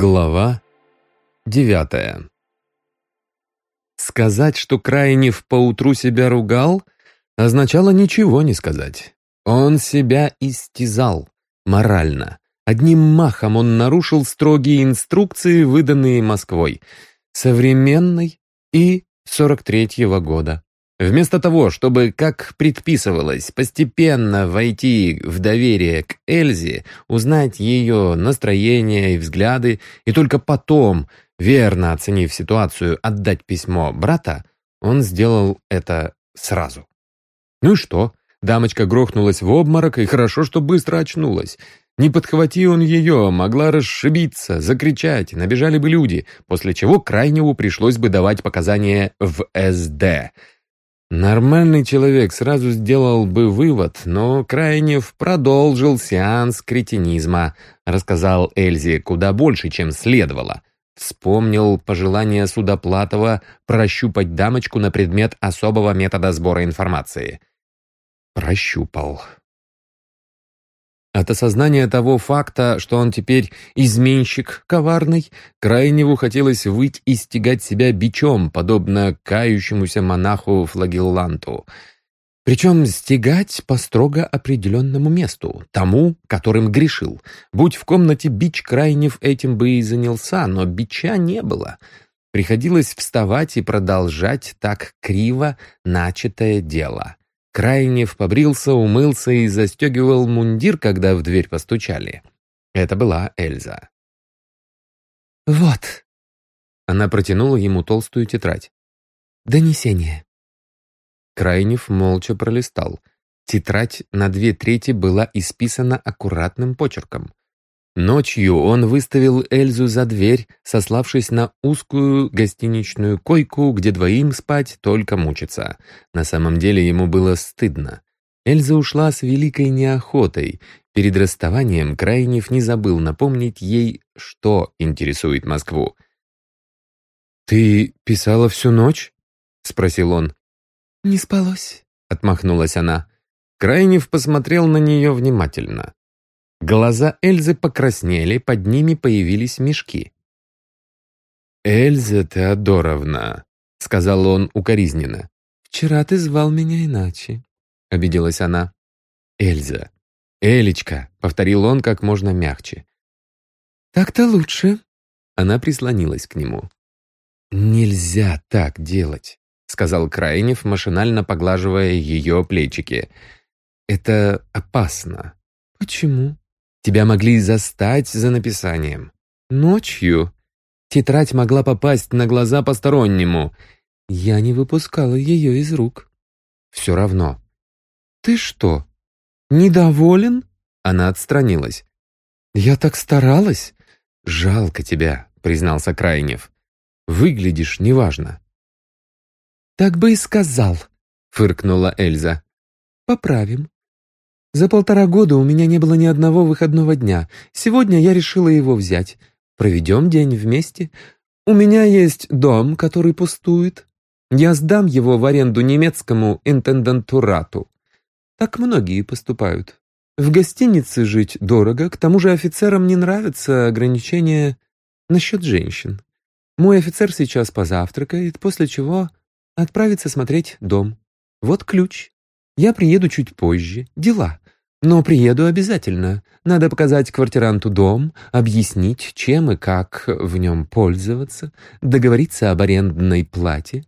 Глава девятая Сказать, что Крайнев поутру себя ругал, означало ничего не сказать. Он себя истязал, морально. Одним махом он нарушил строгие инструкции, выданные Москвой, современной и 43-го года. Вместо того, чтобы, как предписывалось, постепенно войти в доверие к Эльзе, узнать ее настроение и взгляды, и только потом, верно оценив ситуацию, отдать письмо брата, он сделал это сразу. Ну и что? Дамочка грохнулась в обморок, и хорошо, что быстро очнулась. Не подхвати он ее, могла расшибиться, закричать, набежали бы люди, после чего крайнему пришлось бы давать показания в СД — Нормальный человек сразу сделал бы вывод, но Крайнев продолжил сеанс кретинизма, рассказал Эльзе куда больше, чем следовало. Вспомнил пожелание Судоплатова прощупать дамочку на предмет особого метода сбора информации. Прощупал. От осознания того факта, что он теперь изменщик коварный, Крайневу хотелось выть и стегать себя бичом, подобно кающемуся монаху-флагелланту. Причем стегать по строго определенному месту, тому, которым грешил. Будь в комнате бич Крайнев этим бы и занялся, но бича не было. Приходилось вставать и продолжать так криво начатое дело. Крайнев побрился, умылся и застегивал мундир, когда в дверь постучали. Это была Эльза. «Вот». Она протянула ему толстую тетрадь. «Донесение». Крайнев молча пролистал. Тетрадь на две трети была исписана аккуратным почерком. Ночью он выставил Эльзу за дверь, сославшись на узкую гостиничную койку, где двоим спать только мучиться. На самом деле ему было стыдно. Эльза ушла с великой неохотой. Перед расставанием Крайнев не забыл напомнить ей, что интересует Москву. «Ты писала всю ночь?» — спросил он. «Не спалось», — отмахнулась она. Крайнев посмотрел на нее внимательно. Глаза Эльзы покраснели, под ними появились мешки. «Эльза Теодоровна», — сказал он укоризненно. «Вчера ты звал меня иначе», — обиделась она. «Эльза, Элечка», — повторил он как можно мягче. «Так-то лучше», — она прислонилась к нему. «Нельзя так делать», — сказал Крайнев, машинально поглаживая ее плечики. «Это опасно». «Почему?» Тебя могли застать за написанием. Ночью тетрадь могла попасть на глаза постороннему. Я не выпускала ее из рук. Все равно. Ты что, недоволен? Она отстранилась. Я так старалась. Жалко тебя, признался Крайнев. Выглядишь неважно. Так бы и сказал, фыркнула Эльза. Поправим. За полтора года у меня не было ни одного выходного дня. Сегодня я решила его взять. Проведем день вместе. У меня есть дом, который пустует. Я сдам его в аренду немецкому интендантурату. Так многие поступают. В гостинице жить дорого, к тому же офицерам не нравятся ограничения насчет женщин. Мой офицер сейчас позавтракает, после чего отправится смотреть дом. Вот ключ. Я приеду чуть позже. Дела. Но приеду обязательно. Надо показать квартиранту дом, объяснить, чем и как в нем пользоваться, договориться об арендной плате.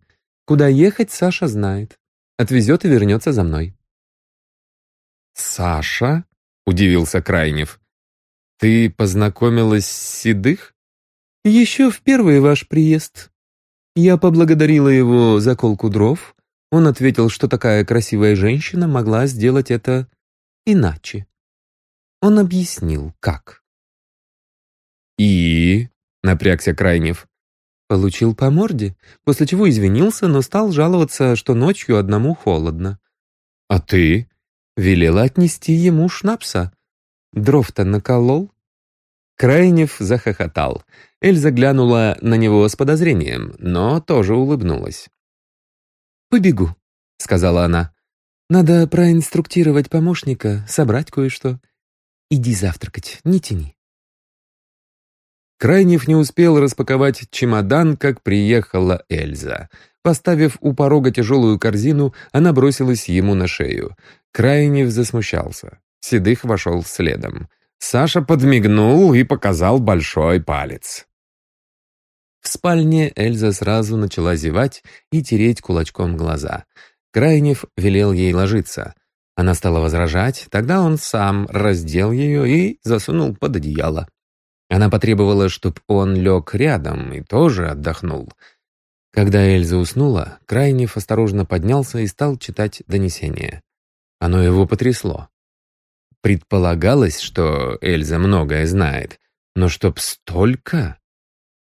Куда ехать, Саша знает. Отвезет и вернется за мной. «Саша?» — удивился Крайнев. «Ты познакомилась с Седых?» «Еще в первый ваш приезд. Я поблагодарила его за колку дров, он ответил, что такая красивая женщина могла сделать это иначе. Он объяснил, как. «И?» — напрягся Крайнев. Получил по морде, после чего извинился, но стал жаловаться, что ночью одному холодно. «А ты?» Велела отнести ему шнапса. Дров-то наколол. Крайнев захохотал. Эльза глянула на него с подозрением, но тоже улыбнулась. «Побегу», — сказала она. «Надо проинструктировать помощника, собрать кое-что. Иди завтракать, не тяни». Крайнев не успел распаковать чемодан, как приехала Эльза. Поставив у порога тяжелую корзину, она бросилась ему на шею. Крайнев засмущался. Седых вошел следом. Саша подмигнул и показал большой палец. В спальне Эльза сразу начала зевать и тереть кулачком глаза. Крайнев велел ей ложиться. Она стала возражать, тогда он сам раздел ее и засунул под одеяло. Она потребовала, чтобы он лег рядом и тоже отдохнул. Когда Эльза уснула, Крайнев осторожно поднялся и стал читать донесение. Оно его потрясло. Предполагалось, что Эльза многое знает, но чтоб столько...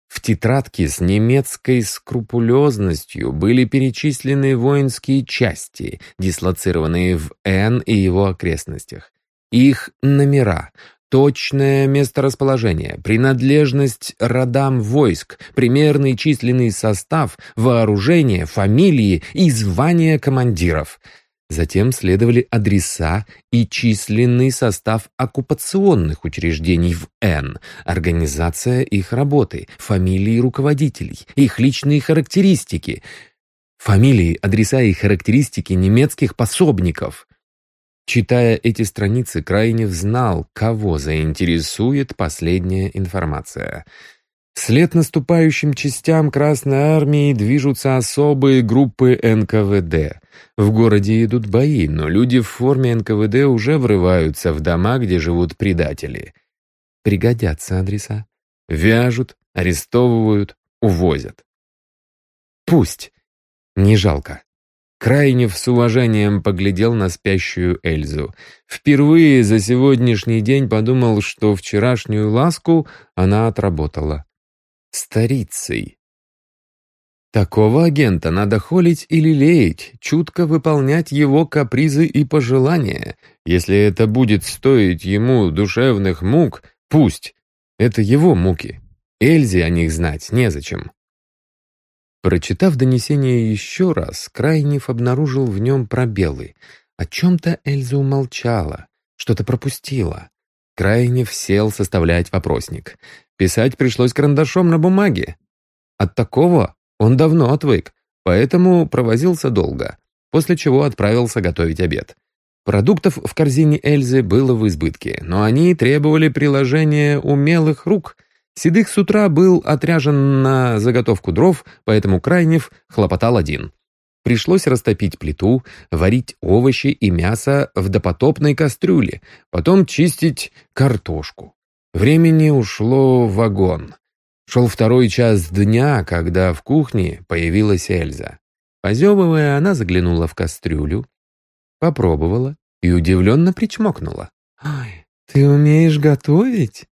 В тетрадке с немецкой скрупулезностью были перечислены воинские части, дислоцированные в Н и его окрестностях. Их номера, точное месторасположение, принадлежность родам войск, примерный численный состав, вооружение, фамилии и звания командиров — Затем следовали адреса и численный состав оккупационных учреждений в Н, организация их работы, фамилии руководителей, их личные характеристики, фамилии, адреса и характеристики немецких пособников. Читая эти страницы, Крайнев знал, кого заинтересует последняя информация — Вслед наступающим частям Красной Армии движутся особые группы НКВД. В городе идут бои, но люди в форме НКВД уже врываются в дома, где живут предатели. Пригодятся адреса. Вяжут, арестовывают, увозят. Пусть. Не жалко. Крайнев с уважением поглядел на спящую Эльзу. Впервые за сегодняшний день подумал, что вчерашнюю ласку она отработала старицей. Такого агента надо холить или леять, чутко выполнять его капризы и пожелания. Если это будет стоить ему душевных мук, пусть. Это его муки. Эльзе о них знать незачем. Прочитав донесение еще раз, Крайнев обнаружил в нем пробелы. О чем-то Эльза умолчала, что-то пропустила. Крайнев сел составлять вопросник. Писать пришлось карандашом на бумаге. От такого он давно отвык, поэтому провозился долго, после чего отправился готовить обед. Продуктов в корзине Эльзы было в избытке, но они требовали приложения умелых рук. Седых с утра был отряжен на заготовку дров, поэтому Крайнев хлопотал один. Пришлось растопить плиту, варить овощи и мясо в допотопной кастрюле, потом чистить картошку. Времени ушло в вагон. Шел второй час дня, когда в кухне появилась Эльза. Позевывая, она заглянула в кастрюлю, попробовала и удивленно причмокнула. «Ай, ты умеешь готовить?»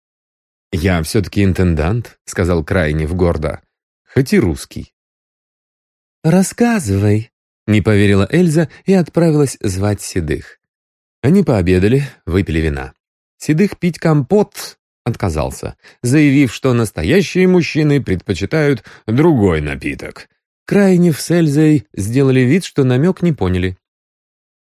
«Я все-таки интендант», — сказал Крайнев гордо, хоть и русский. «Рассказывай», — не поверила Эльза и отправилась звать Седых. Они пообедали, выпили вина. Седых пить компот отказался, заявив, что настоящие мужчины предпочитают другой напиток. Крайнев с Эльзой сделали вид, что намек не поняли.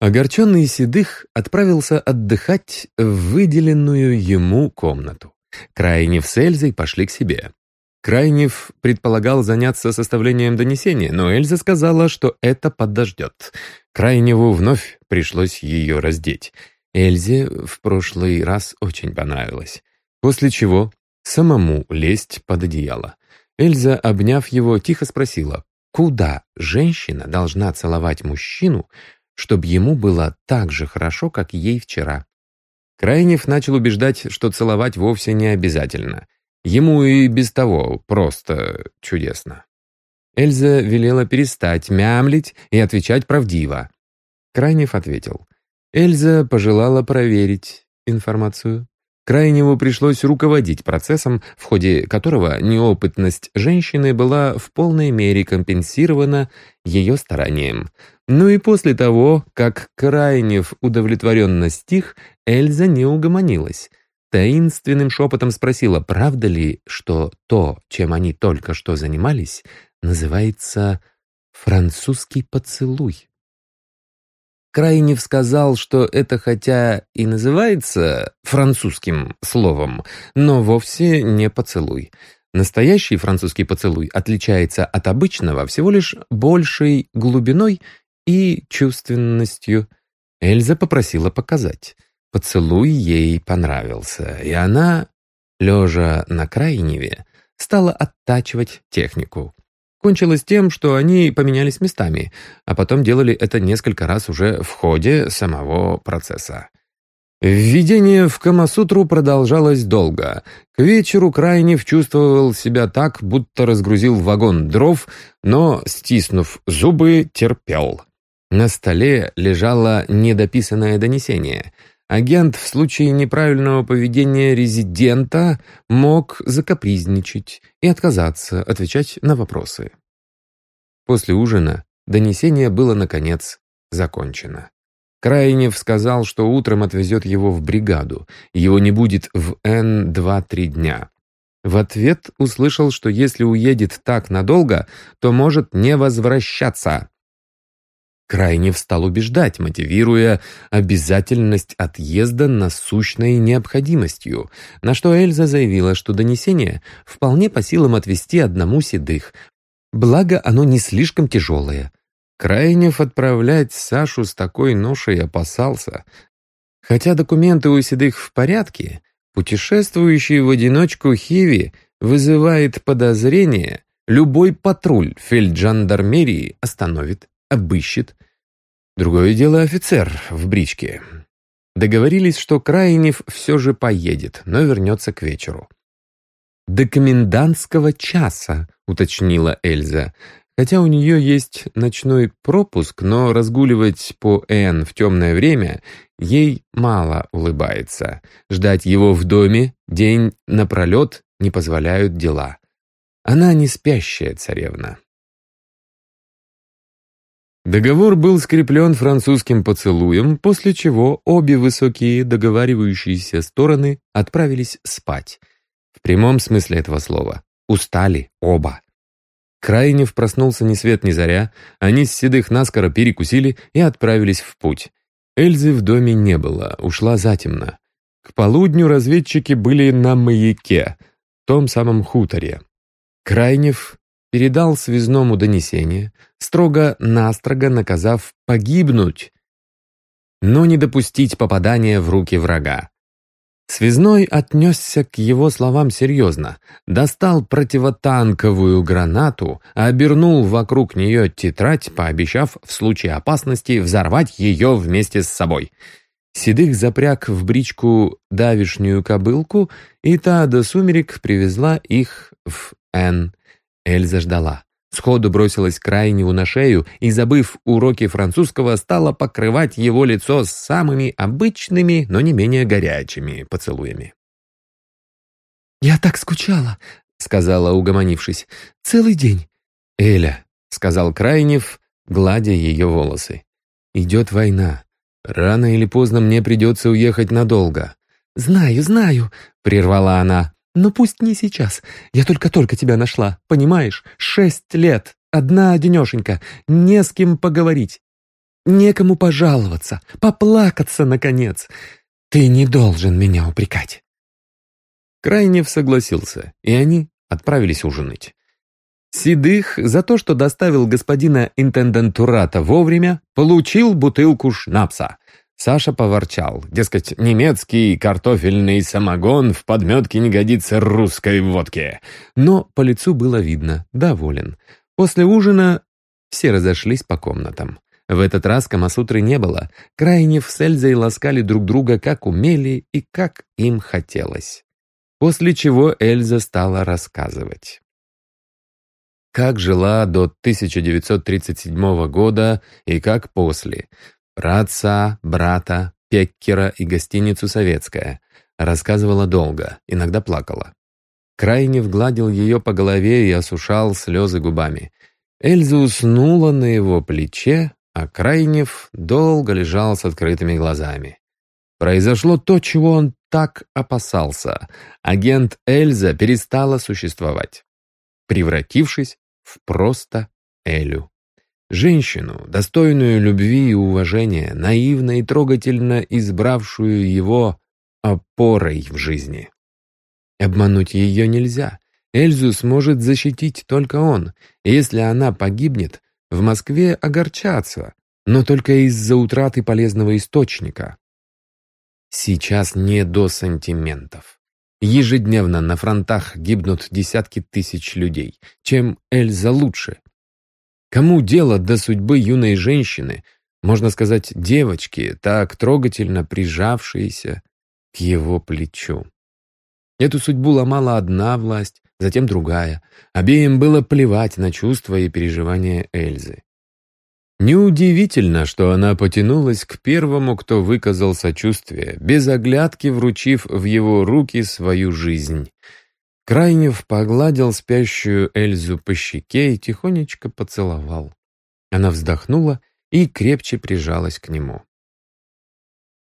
Огорченный Седых отправился отдыхать в выделенную ему комнату. Крайнев с Эльзой пошли к себе. Крайнев предполагал заняться составлением донесения, но Эльза сказала, что это подождет. Крайневу вновь пришлось ее раздеть. Эльзе в прошлый раз очень понравилось. После чего самому лезть под одеяло. Эльза, обняв его, тихо спросила, куда женщина должна целовать мужчину, чтобы ему было так же хорошо, как ей вчера. Крайнев начал убеждать, что целовать вовсе не обязательно. Ему и без того просто чудесно. Эльза велела перестать мямлить и отвечать правдиво. Крайнев ответил. Эльза пожелала проверить информацию. Крайнему пришлось руководить процессом, в ходе которого неопытность женщины была в полной мере компенсирована ее старанием. Ну и после того, как Крайнев удовлетворенно стих, Эльза не угомонилась. Таинственным шепотом спросила, правда ли, что то, чем они только что занимались, называется «французский поцелуй». Крайнев сказал, что это хотя и называется французским словом, но вовсе не поцелуй. Настоящий французский поцелуй отличается от обычного всего лишь большей глубиной и чувственностью. Эльза попросила показать. Поцелуй ей понравился, и она, лежа на крайневе, стала оттачивать технику. Кончилось тем, что они поменялись местами, а потом делали это несколько раз уже в ходе самого процесса. Введение в Камасутру продолжалось долго. К вечеру Крайнев чувствовал себя так, будто разгрузил вагон дров, но, стиснув зубы, терпел. На столе лежало недописанное донесение. Агент в случае неправильного поведения резидента мог закапризничать и отказаться отвечать на вопросы. После ужина донесение было, наконец, закончено. Крайнев сказал, что утром отвезет его в бригаду, его не будет в Н-2-3 дня. В ответ услышал, что если уедет так надолго, то может не возвращаться. Крайнев стал убеждать, мотивируя обязательность отъезда насущной необходимостью, на что Эльза заявила, что донесение вполне по силам отвести одному седых, благо оно не слишком тяжелое. Крайнев отправлять Сашу с такой ношей опасался. Хотя документы у седых в порядке, путешествующий в одиночку Хиви вызывает подозрение, любой патруль фельджандармерии остановит обыщет. Другое дело офицер в бричке. Договорились, что Крайнев все же поедет, но вернется к вечеру. «До комендантского часа», — уточнила Эльза. Хотя у нее есть ночной пропуск, но разгуливать по Н в темное время ей мало улыбается. Ждать его в доме день напролет не позволяют дела. Она не спящая царевна. Договор был скреплен французским поцелуем, после чего обе высокие договаривающиеся стороны отправились спать. В прямом смысле этого слова. Устали оба. Крайнев проснулся ни свет ни заря, они с седых наскоро перекусили и отправились в путь. Эльзы в доме не было, ушла затемно. К полудню разведчики были на маяке, том самом хуторе. Крайнев передал связному донесение, строго-настрого наказав погибнуть, но не допустить попадания в руки врага. Связной отнесся к его словам серьезно, достал противотанковую гранату, обернул вокруг нее тетрадь, пообещав в случае опасности взорвать ее вместе с собой. Седых запряг в бричку давишнюю кобылку, и та до сумерек привезла их в Н. Эльза ждала. Сходу бросилась крайнему на шею и, забыв уроки французского, стала покрывать его лицо самыми обычными, но не менее горячими поцелуями. «Я так скучала», — сказала, угомонившись. «Целый день». «Эля», — сказал Крайнев, гладя ее волосы. «Идет война. Рано или поздно мне придется уехать надолго». «Знаю, знаю», — прервала она. Но пусть не сейчас. Я только-только тебя нашла, понимаешь? Шесть лет, одна одинешенька, не с кем поговорить. Некому пожаловаться, поплакаться, наконец. Ты не должен меня упрекать». Крайнев согласился, и они отправились ужинать. Седых за то, что доставил господина интендантурата вовремя, получил бутылку шнапса. Саша поворчал. Дескать, немецкий картофельный самогон в подметке не годится русской водке. Но по лицу было видно, доволен. После ужина все разошлись по комнатам. В этот раз Камасутры не было. Крайнев с Эльзой ласкали друг друга как умели и как им хотелось. После чего Эльза стала рассказывать. Как жила до 1937 года и как после – про отца, брата, Пеккера и гостиницу «Советская». Рассказывала долго, иногда плакала. Крайнев гладил ее по голове и осушал слезы губами. Эльза уснула на его плече, а Крайнев долго лежал с открытыми глазами. Произошло то, чего он так опасался. Агент Эльза перестала существовать, превратившись в просто Элю. Женщину, достойную любви и уважения, наивно и трогательно избравшую его опорой в жизни. Обмануть ее нельзя. Эльзу сможет защитить только он. Если она погибнет, в Москве огорчаться, но только из-за утраты полезного источника. Сейчас не до сантиментов. Ежедневно на фронтах гибнут десятки тысяч людей. Чем Эльза лучше? Кому дело до судьбы юной женщины, можно сказать, девочки, так трогательно прижавшейся к его плечу? Эту судьбу ломала одна власть, затем другая. Обеим было плевать на чувства и переживания Эльзы. Неудивительно, что она потянулась к первому, кто выказал сочувствие, без оглядки вручив в его руки свою жизнь. Крайнев погладил спящую Эльзу по щеке и тихонечко поцеловал. Она вздохнула и крепче прижалась к нему.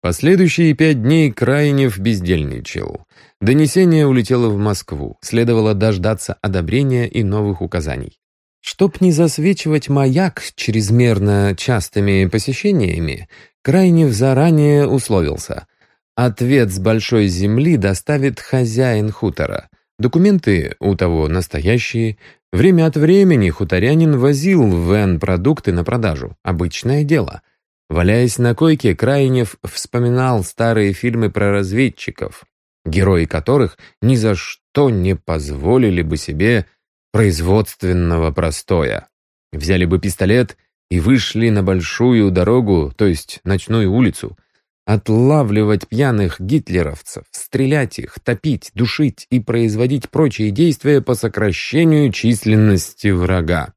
Последующие пять дней Крайнев бездельничал. Донесение улетело в Москву, следовало дождаться одобрения и новых указаний. Чтоб не засвечивать маяк чрезмерно частыми посещениями, Крайнев заранее условился. Ответ с большой земли доставит хозяин хутора. Документы у того настоящие. Время от времени хуторянин возил в Н продукты на продажу. Обычное дело. Валяясь на койке, Крайнев вспоминал старые фильмы про разведчиков, герои которых ни за что не позволили бы себе производственного простоя. Взяли бы пистолет и вышли на большую дорогу, то есть ночную улицу, отлавливать пьяных гитлеровцев, стрелять их, топить, душить и производить прочие действия по сокращению численности врага,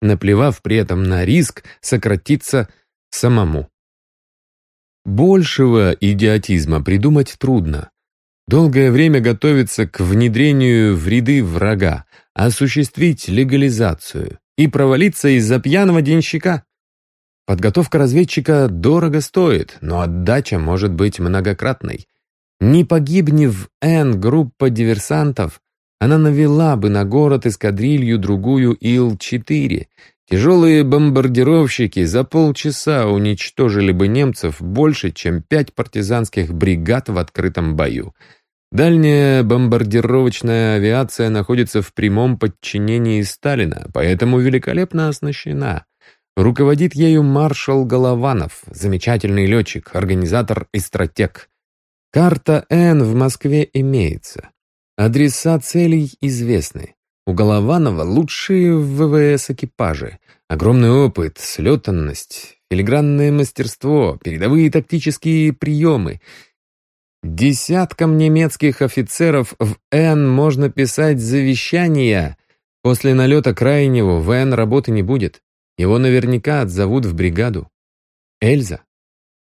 наплевав при этом на риск сократиться самому. Большего идиотизма придумать трудно. Долгое время готовиться к внедрению в ряды врага, осуществить легализацию и провалиться из-за пьяного денщика. Подготовка разведчика дорого стоит, но отдача может быть многократной. Не погибнев Н группа диверсантов, она навела бы на город эскадрилью другую Ил-4. Тяжелые бомбардировщики за полчаса уничтожили бы немцев больше, чем пять партизанских бригад в открытом бою. Дальняя бомбардировочная авиация находится в прямом подчинении Сталина, поэтому великолепно оснащена. Руководит ею маршал Голованов, замечательный летчик, организатор и стратег. Карта Н в Москве имеется. Адреса целей известны. У Голованова лучшие ВВС экипажи, огромный опыт, слетанность, филигранное мастерство, передовые тактические приемы — Десяткам немецких офицеров в Н можно писать завещания. После налета крайнего в Н работы не будет. Его наверняка отзовут в бригаду. Эльза?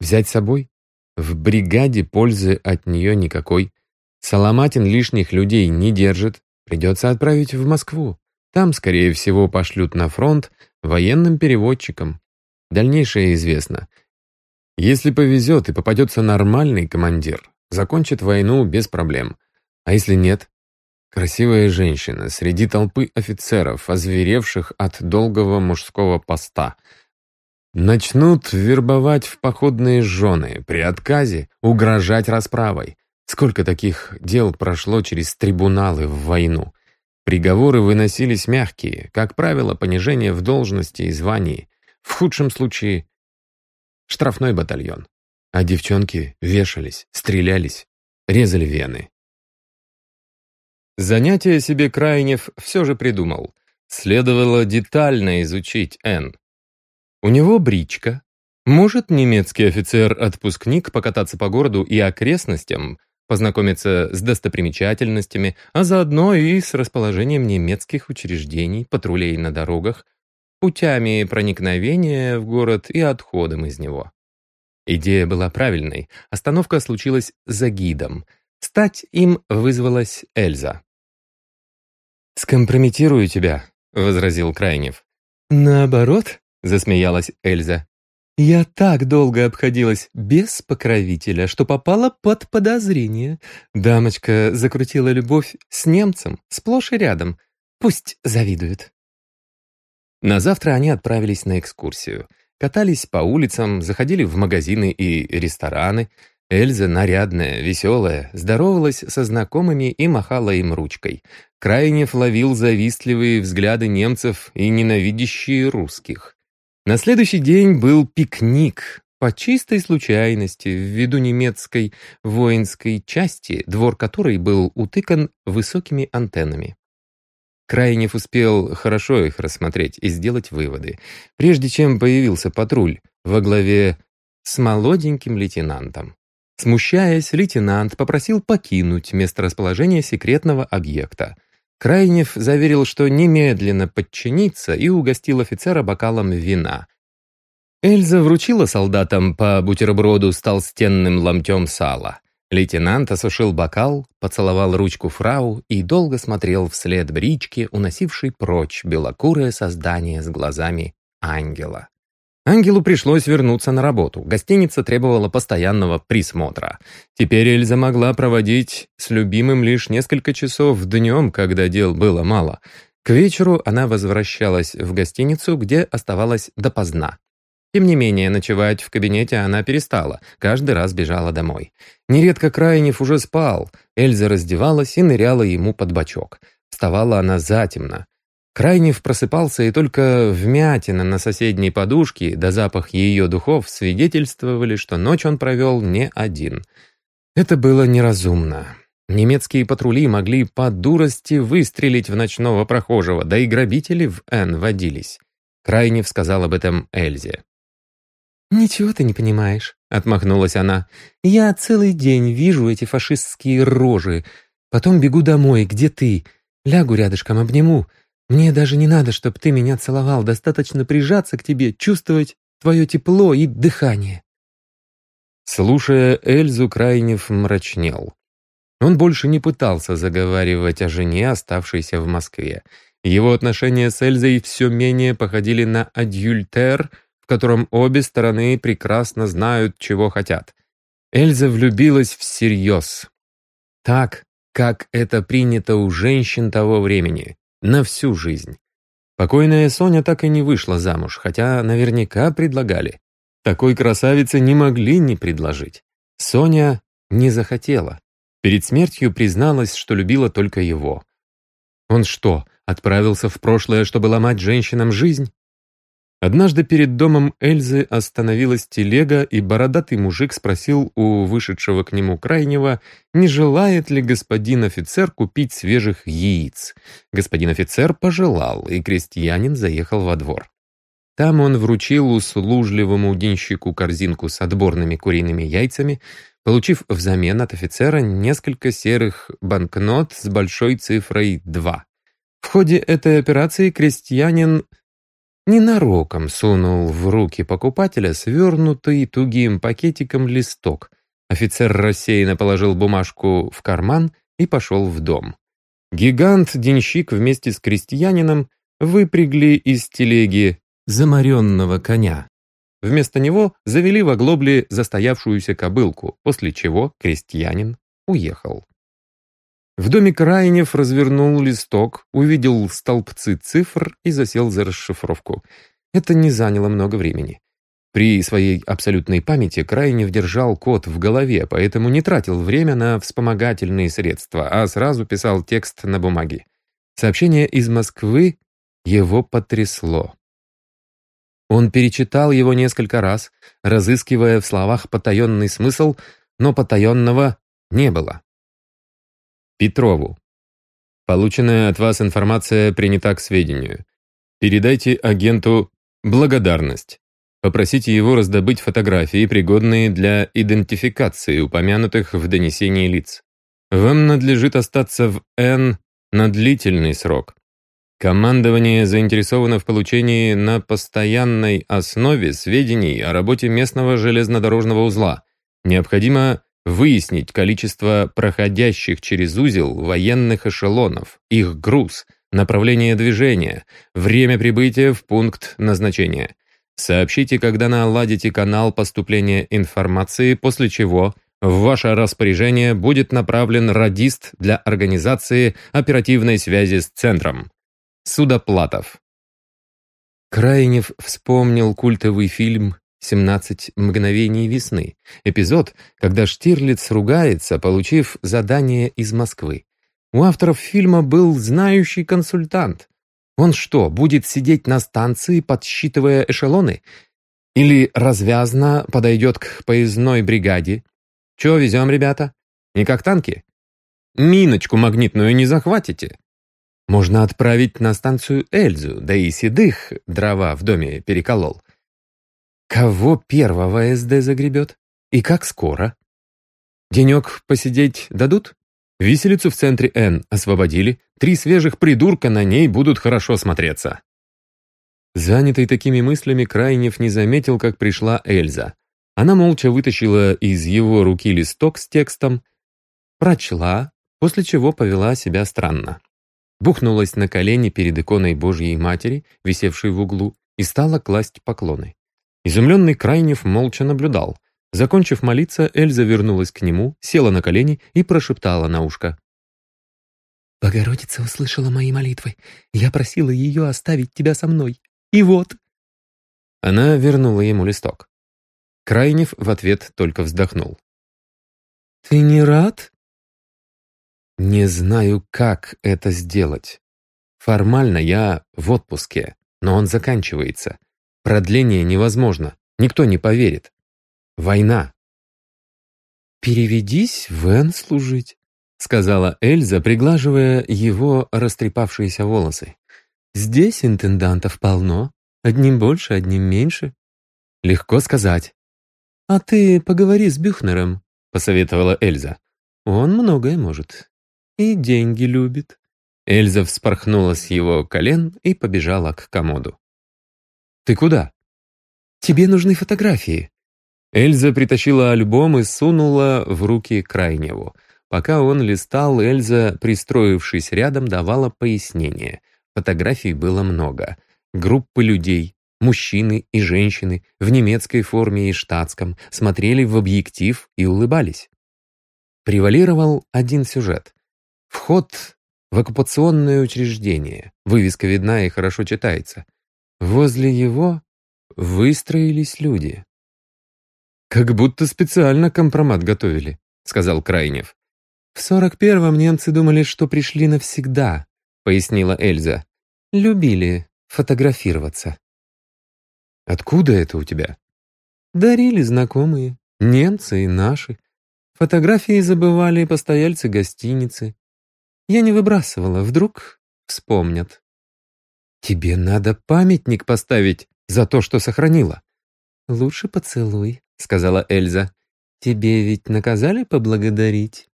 Взять с собой? В бригаде пользы от нее никакой. Соломатин лишних людей не держит. Придется отправить в Москву. Там, скорее всего, пошлют на фронт военным переводчиком. Дальнейшее известно. Если повезет и попадется нормальный командир, закончит войну без проблем. А если нет? Красивая женщина среди толпы офицеров, озверевших от долгого мужского поста. Начнут вербовать в походные жены, при отказе угрожать расправой. Сколько таких дел прошло через трибуналы в войну? Приговоры выносились мягкие, как правило, понижение в должности и звании. В худшем случае — штрафной батальон а девчонки вешались, стрелялись, резали вены. Занятие себе Крайнев все же придумал. Следовало детально изучить Н. У него бричка. Может немецкий офицер-отпускник покататься по городу и окрестностям, познакомиться с достопримечательностями, а заодно и с расположением немецких учреждений, патрулей на дорогах, путями проникновения в город и отходом из него. Идея была правильной. Остановка случилась за гидом. Стать им вызвалась Эльза. «Скомпрометирую тебя», — возразил Крайнев. «Наоборот», — засмеялась Эльза. «Я так долго обходилась без покровителя, что попала под подозрение. Дамочка закрутила любовь с немцем, сплошь и рядом. Пусть завидует». На завтра они отправились на экскурсию. Катались по улицам, заходили в магазины и рестораны. Эльза, нарядная, веселая, здоровалась со знакомыми и махала им ручкой. Крайнев ловил завистливые взгляды немцев и ненавидящие русских. На следующий день был пикник, по чистой случайности, ввиду немецкой воинской части, двор которой был утыкан высокими антеннами. Крайнев успел хорошо их рассмотреть и сделать выводы, прежде чем появился патруль во главе с молоденьким лейтенантом. Смущаясь, лейтенант попросил покинуть месторасположение секретного объекта. Крайнев заверил, что немедленно подчинится и угостил офицера бокалом вина. Эльза вручила солдатам по бутерброду с толстенным ломтем сала. Лейтенант осушил бокал, поцеловал ручку фрау и долго смотрел вслед бричке, уносившей прочь белокурое создание с глазами ангела. Ангелу пришлось вернуться на работу. Гостиница требовала постоянного присмотра. Теперь Эльза могла проводить с любимым лишь несколько часов днем, когда дел было мало. К вечеру она возвращалась в гостиницу, где оставалась допоздна. Тем не менее, ночевать в кабинете она перестала, каждый раз бежала домой. Нередко Крайнев уже спал, Эльза раздевалась и ныряла ему под бочок. Вставала она затемно. Крайнев просыпался, и только вмятина на соседней подушке да запах ее духов свидетельствовали, что ночь он провел не один. Это было неразумно. Немецкие патрули могли по дурости выстрелить в ночного прохожего, да и грабители в Н водились. Крайнев сказал об этом Эльзе. «Ничего ты не понимаешь», — отмахнулась она. «Я целый день вижу эти фашистские рожи. Потом бегу домой, где ты. Лягу рядышком, обниму. Мне даже не надо, чтобы ты меня целовал. Достаточно прижаться к тебе, чувствовать твое тепло и дыхание». Слушая Эльзу, Крайнев мрачнел. Он больше не пытался заговаривать о жене, оставшейся в Москве. Его отношения с Эльзой все менее походили на адюльтер — в котором обе стороны прекрасно знают, чего хотят. Эльза влюбилась всерьез. Так, как это принято у женщин того времени, на всю жизнь. Покойная Соня так и не вышла замуж, хотя наверняка предлагали. Такой красавице не могли не предложить. Соня не захотела. Перед смертью призналась, что любила только его. Он что, отправился в прошлое, чтобы ломать женщинам жизнь? Однажды перед домом Эльзы остановилась телега, и бородатый мужик спросил у вышедшего к нему крайнего, не желает ли господин офицер купить свежих яиц. Господин офицер пожелал, и крестьянин заехал во двор. Там он вручил услужливому денщику корзинку с отборными куриными яйцами, получив взамен от офицера несколько серых банкнот с большой цифрой 2. В ходе этой операции крестьянин ненароком сунул в руки покупателя свернутый тугим пакетиком листок. Офицер рассеянно положил бумажку в карман и пошел в дом. Гигант-денщик вместе с крестьянином выпрягли из телеги замаренного коня. Вместо него завели в оглобле застоявшуюся кобылку, после чего крестьянин уехал. В доме Крайнев развернул листок, увидел столбцы цифр и засел за расшифровку. Это не заняло много времени. При своей абсолютной памяти Крайнев держал код в голове, поэтому не тратил время на вспомогательные средства, а сразу писал текст на бумаге. Сообщение из Москвы его потрясло. Он перечитал его несколько раз, разыскивая в словах потаенный смысл, но потаенного не было. Петрову. Полученная от вас информация принята к сведению. Передайте агенту благодарность. Попросите его раздобыть фотографии, пригодные для идентификации упомянутых в донесении лиц. Вам надлежит остаться в Н на длительный срок. Командование заинтересовано в получении на постоянной основе сведений о работе местного железнодорожного узла. Необходимо выяснить количество проходящих через узел военных эшелонов, их груз, направление движения, время прибытия в пункт назначения. Сообщите, когда наладите канал поступления информации, после чего в ваше распоряжение будет направлен радист для организации оперативной связи с центром. Судоплатов. Крайнев вспомнил культовый фильм «17 мгновений весны». Эпизод, когда Штирлиц ругается, получив задание из Москвы. У авторов фильма был знающий консультант. Он что, будет сидеть на станции, подсчитывая эшелоны? Или развязно подойдет к поездной бригаде? Чего везем, ребята? Не как танки? Миночку магнитную не захватите? Можно отправить на станцию Эльзу, да и седых дрова в доме переколол. Кого первого СД загребет? И как скоро? Денек посидеть дадут? Виселицу в центре Н освободили, три свежих придурка на ней будут хорошо смотреться. Занятый такими мыслями, Крайнев не заметил, как пришла Эльза. Она молча вытащила из его руки листок с текстом, прочла, после чего повела себя странно бухнулась на колени перед иконой Божьей Матери, висевшей в углу, и стала класть поклоны. Изумленный Крайнев молча наблюдал. Закончив молиться, Эльза вернулась к нему, села на колени и прошептала на ушко. «Богородица услышала мои молитвы. Я просила ее оставить тебя со мной. И вот...» Она вернула ему листок. Крайнев в ответ только вздохнул. «Ты не рад?» Не знаю, как это сделать. Формально я в отпуске, но он заканчивается. Продление невозможно, никто не поверит. Война. «Переведись в Эн служить», — сказала Эльза, приглаживая его растрепавшиеся волосы. «Здесь интендантов полно, одним больше, одним меньше». «Легко сказать». «А ты поговори с Бюхнером», — посоветовала Эльза. «Он многое может и деньги любит». Эльза вспорхнула с его колен и побежала к комоду. «Ты куда?» «Тебе нужны фотографии». Эльза притащила альбом и сунула в руки Крайневу. Пока он листал, Эльза, пристроившись рядом, давала пояснение. Фотографий было много. Группы людей, мужчины и женщины, в немецкой форме и штатском, смотрели в объектив и улыбались. Превалировал один сюжет. Вход в оккупационное учреждение. Вывеска видна и хорошо читается. Возле его выстроились люди. «Как будто специально компромат готовили», — сказал Крайнев. «В сорок первом немцы думали, что пришли навсегда», — пояснила Эльза. «Любили фотографироваться». «Откуда это у тебя?» «Дарили знакомые, немцы и наши. Фотографии забывали постояльцы гостиницы. Я не выбрасывала, вдруг вспомнят. Тебе надо памятник поставить за то, что сохранила. Лучше поцелуй, сказала Эльза. Тебе ведь наказали поблагодарить?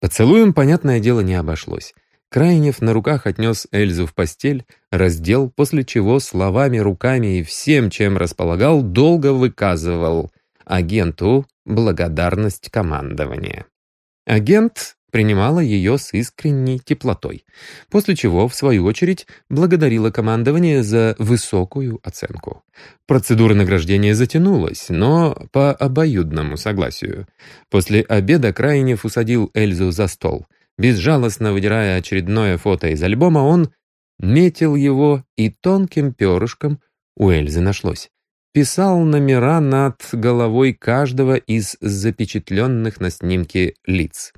Поцелуем, понятное дело, не обошлось. Крайнев на руках отнес Эльзу в постель, раздел, после чего словами, руками и всем, чем располагал, долго выказывал агенту благодарность командования. Агент принимала ее с искренней теплотой, после чего, в свою очередь, благодарила командование за высокую оценку. Процедура награждения затянулась, но по обоюдному согласию. После обеда Крайнев усадил Эльзу за стол. Безжалостно выдирая очередное фото из альбома, он метил его и тонким перышком у Эльзы нашлось. Писал номера над головой каждого из запечатленных на снимке лиц.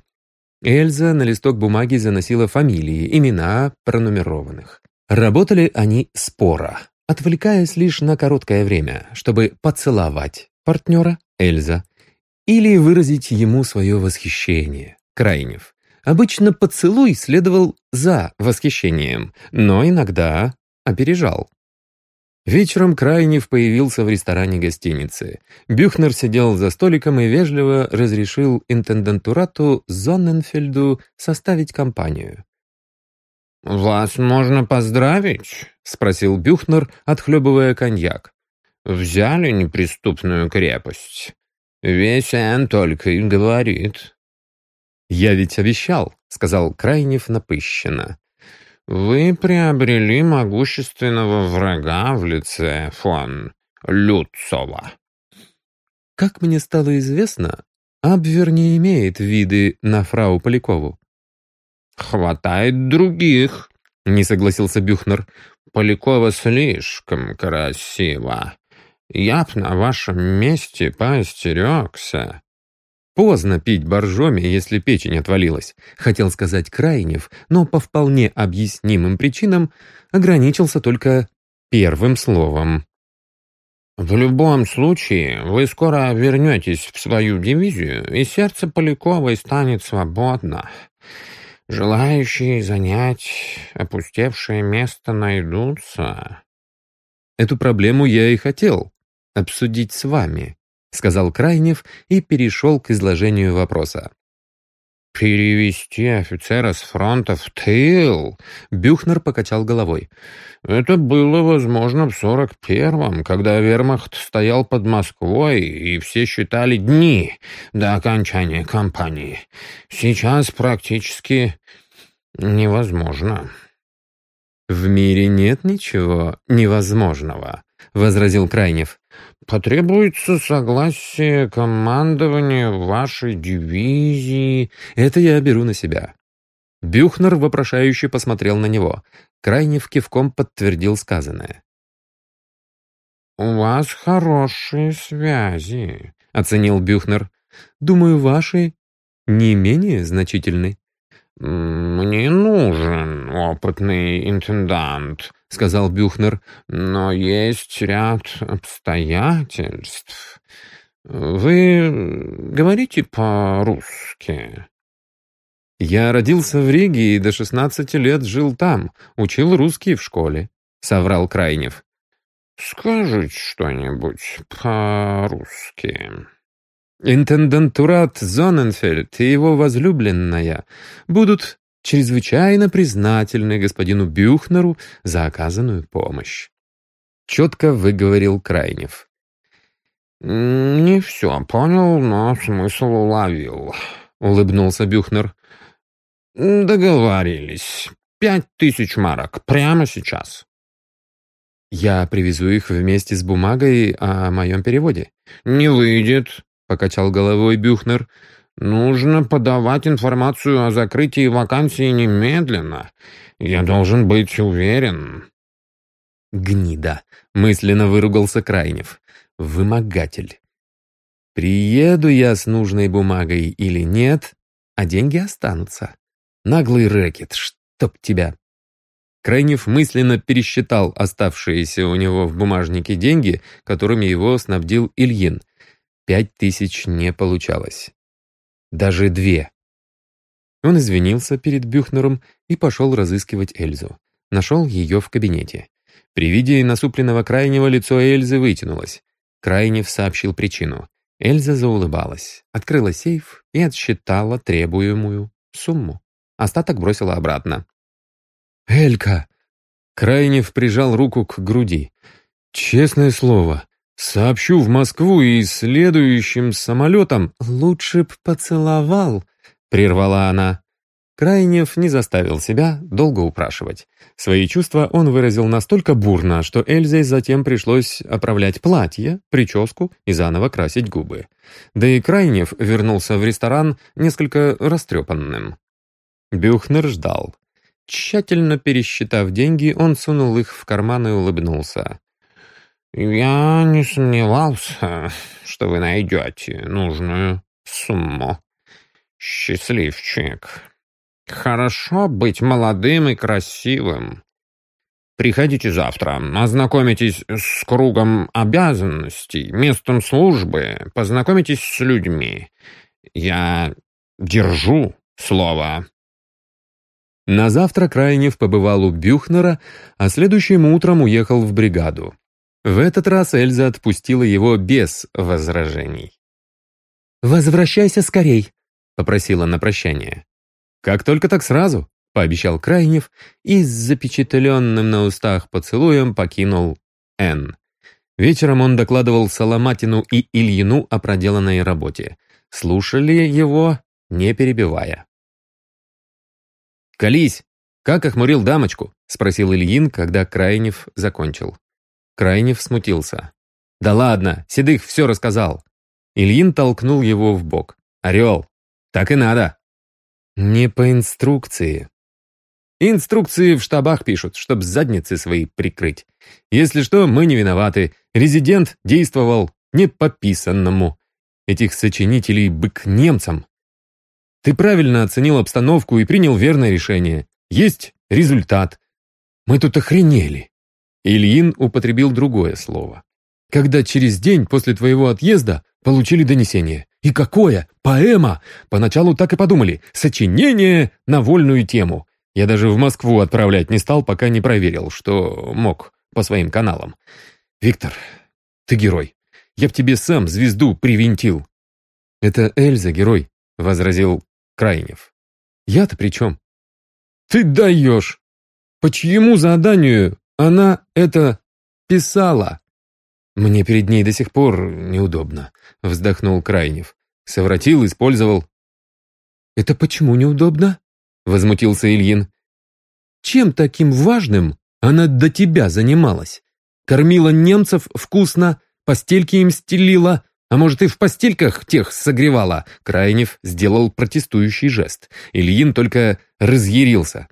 Эльза на листок бумаги заносила фамилии, имена пронумерованных. Работали они споро, отвлекаясь лишь на короткое время, чтобы поцеловать партнера Эльза или выразить ему свое восхищение, Крайнев. Обычно поцелуй следовал за восхищением, но иногда опережал. Вечером Крайнев появился в ресторане гостиницы. Бюхнер сидел за столиком и вежливо разрешил интендантурату Зонненфельду составить компанию. «Вас можно поздравить?» — спросил Бюхнер, отхлебывая коньяк. «Взяли неприступную крепость. Весь Эн только и говорит». «Я ведь обещал», — сказал Крайнев напыщенно. Вы приобрели могущественного врага в лице фон Люцова. Как мне стало известно, Абвер не имеет виды на фрау Полякову. «Хватает других», — не согласился Бюхнер. Полякова слишком красиво. Я б на вашем месте поостерегся». Поздно пить боржоми, если печень отвалилась, хотел сказать Крайнев, но по вполне объяснимым причинам ограничился только первым словом. «В любом случае, вы скоро вернетесь в свою дивизию, и сердце Поляковой станет свободно. Желающие занять опустевшее место найдутся». Эту проблему я и хотел обсудить с вами. — сказал Крайнев и перешел к изложению вопроса. «Перевести офицера с фронта в тыл?» Бюхнер покачал головой. «Это было возможно в сорок первом, когда вермахт стоял под Москвой, и все считали дни до окончания кампании. Сейчас практически невозможно». «В мире нет ничего невозможного», — возразил Крайнев. Потребуется согласие командования вашей дивизии. Это я беру на себя. Бюхнер вопрошающе посмотрел на него. Крайнев кивком подтвердил сказанное. «У вас хорошие связи», — оценил Бюхнер. «Думаю, ваши не менее значительны». «Мне нужен опытный интендант», — сказал Бюхнер, «но есть ряд обстоятельств. Вы говорите по-русски?» «Я родился в Риге и до шестнадцати лет жил там, учил русский в школе», — соврал Крайнев. «Скажите что-нибудь по-русски». Интендантурат Зоненфельд и его возлюбленная будут чрезвычайно признательны господину Бюхнеру за оказанную помощь. Четко выговорил Крайнев. «Не все понял, но смысл уловил», — улыбнулся Бюхнер. «Договорились. Пять тысяч марок. Прямо сейчас». «Я привезу их вместе с бумагой о моем переводе». «Не выйдет», — покачал головой Бюхнер. Нужно подавать информацию о закрытии вакансии немедленно. Я должен быть уверен. Гнида, мысленно выругался Крайнев. Вымогатель. Приеду я с нужной бумагой или нет, а деньги останутся. Наглый рэкет, чтоб тебя. Крайнев мысленно пересчитал оставшиеся у него в бумажнике деньги, которыми его снабдил Ильин. Пять тысяч не получалось. Даже две. Он извинился перед Бюхнером и пошел разыскивать Эльзу. Нашел ее в кабинете. При виде насупленного крайнего лицо Эльзы вытянулось. Крайнев сообщил причину. Эльза заулыбалась, открыла сейф и отсчитала требуемую сумму. Остаток бросила обратно. «Элька!» Крайнев прижал руку к груди. «Честное слово, Сообщу в Москву и следующим самолетом лучше б поцеловал, прервала она. Крайнев не заставил себя долго упрашивать. Свои чувства он выразил настолько бурно, что Эльзе затем пришлось оправлять платье, прическу и заново красить губы. Да и Крайнев вернулся в ресторан несколько растрепанным. Бюхнер ждал. Тщательно пересчитав деньги, он сунул их в карман и улыбнулся. «Я не сомневался, что вы найдете нужную сумму. Счастливчик. Хорошо быть молодым и красивым. Приходите завтра, ознакомитесь с кругом обязанностей, местом службы, познакомитесь с людьми. Я держу слово». На завтра Крайнев побывал у Бюхнера, а следующим утром уехал в бригаду. В этот раз Эльза отпустила его без возражений. «Возвращайся скорей», — попросила на прощание. «Как только так сразу», — пообещал Крайнев и с запечатленным на устах поцелуем покинул Н. Вечером он докладывал Соломатину и Ильину о проделанной работе. Слушали его, не перебивая. «Колись! Как охмурил дамочку?» — спросил Ильин, когда Крайнев закончил. Крайнев смутился. «Да ладно, Седых все рассказал». Ильин толкнул его в бок. «Орел, так и надо». «Не по инструкции». Инструкции в штабах пишут, чтоб задницы свои прикрыть. Если что, мы не виноваты. Резидент действовал не по писанному. Этих сочинителей бы к немцам. Ты правильно оценил обстановку и принял верное решение. Есть результат. Мы тут охренели. Ильин употребил другое слово. Когда через день после твоего отъезда получили донесение. И какое? Поэма! Поначалу так и подумали. Сочинение на вольную тему. Я даже в Москву отправлять не стал, пока не проверил, что мог по своим каналам. Виктор, ты герой. Я б тебе сам звезду привинтил. Это Эльза герой, возразил Крайнев. Я-то при чем? Ты даешь. По чьему заданию она это писала? Мне перед ней до сих пор неудобно, вздохнул Крайнев. Совратил, использовал. Это почему неудобно? Возмутился Ильин. Чем таким важным она до тебя занималась? Кормила немцев вкусно, постельки им стелила, а может и в постельках тех согревала. Крайнев сделал протестующий жест. Ильин только разъярился.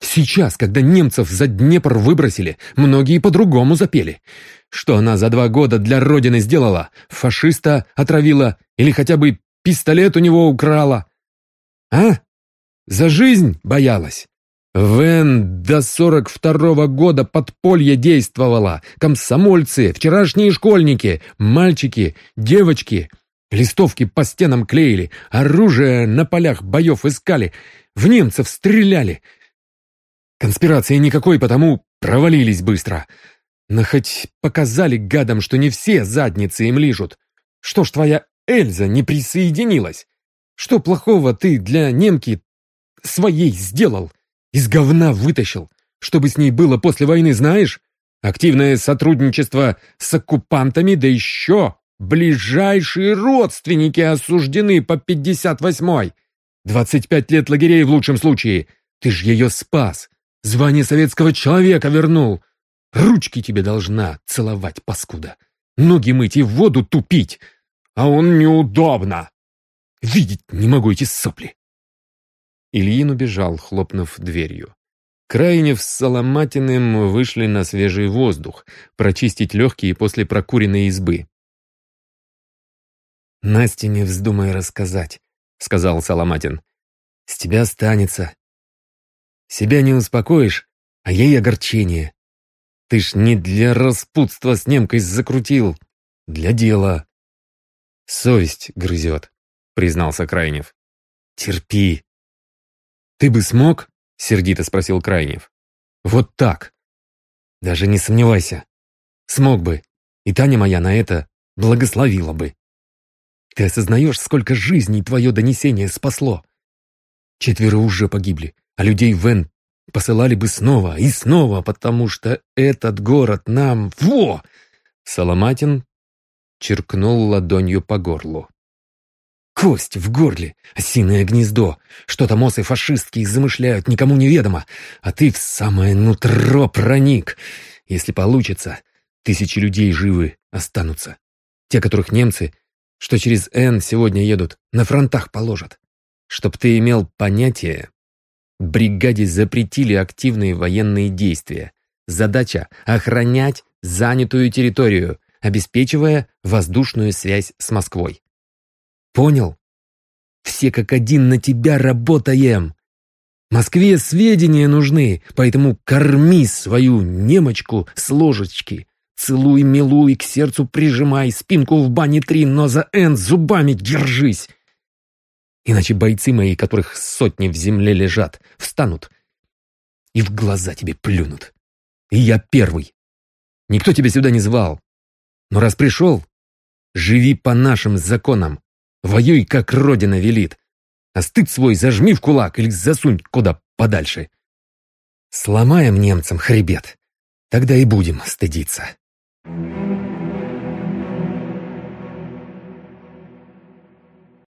Сейчас, когда немцев за Днепр выбросили, многие по-другому запели. Что она за два года для Родины сделала? Фашиста отравила или хотя бы пистолет у него украла? А? За жизнь боялась? Вен до сорок второго года подполье действовало. Комсомольцы, вчерашние школьники, мальчики, девочки. Листовки по стенам клеили, оружие на полях боев искали, в немцев стреляли. Конспирации никакой, потому провалились быстро. Но хоть показали гадам, что не все задницы им лижут. Что ж твоя Эльза не присоединилась? Что плохого ты для немки своей сделал? Из говна вытащил. Что бы с ней было после войны, знаешь? Активное сотрудничество с оккупантами, да еще ближайшие родственники осуждены по 58-й. 25 лет лагерей в лучшем случае. Ты ж ее спас. Звание советского человека вернул. Ручки тебе должна целовать, паскуда. Ноги мыть и в воду тупить. А он неудобно. Видеть не могу эти сопли. Ильин убежал, хлопнув дверью. Крайнев с Соломатиным вышли на свежий воздух, прочистить легкие после прокуренной избы. «Насте не вздумай рассказать», — сказал Соломатин. «С тебя останется. Себя не успокоишь, а ей огорчение. Ты ж не для распутства с немкой закрутил, для дела. Совесть грызет, признался Крайнев. Терпи. Ты бы смог? Сердито спросил Крайнев. Вот так. Даже не сомневайся. Смог бы. И Таня моя на это благословила бы. Ты осознаешь, сколько жизней твое донесение спасло? Четверо уже погибли, а людей в Н посылали бы снова и снова, потому что этот город нам... Во!» Соломатин черкнул ладонью по горлу. «Кость в горле, осиное гнездо. Что-то мосы фашистские замышляют, никому неведомо. А ты в самое нутро проник. Если получится, тысячи людей живы останутся. Те, которых немцы, что через Н сегодня едут, на фронтах положат. Чтоб ты имел понятие, Бригаде запретили активные военные действия. Задача – охранять занятую территорию, обеспечивая воздушную связь с Москвой. Понял? Все как один на тебя работаем. Москве сведения нужны, поэтому корми свою немочку с ложечки. Целуй, милуй, к сердцу прижимай, спинку в бане три, но за Н зубами держись. Иначе бойцы мои, которых сотни в земле лежат, встанут и в глаза тебе плюнут. И я первый. Никто тебя сюда не звал. Но раз пришел, живи по нашим законам. Воюй, как Родина велит. А стыд свой зажми в кулак или засунь куда подальше. Сломаем немцам хребет. Тогда и будем стыдиться. Thank you.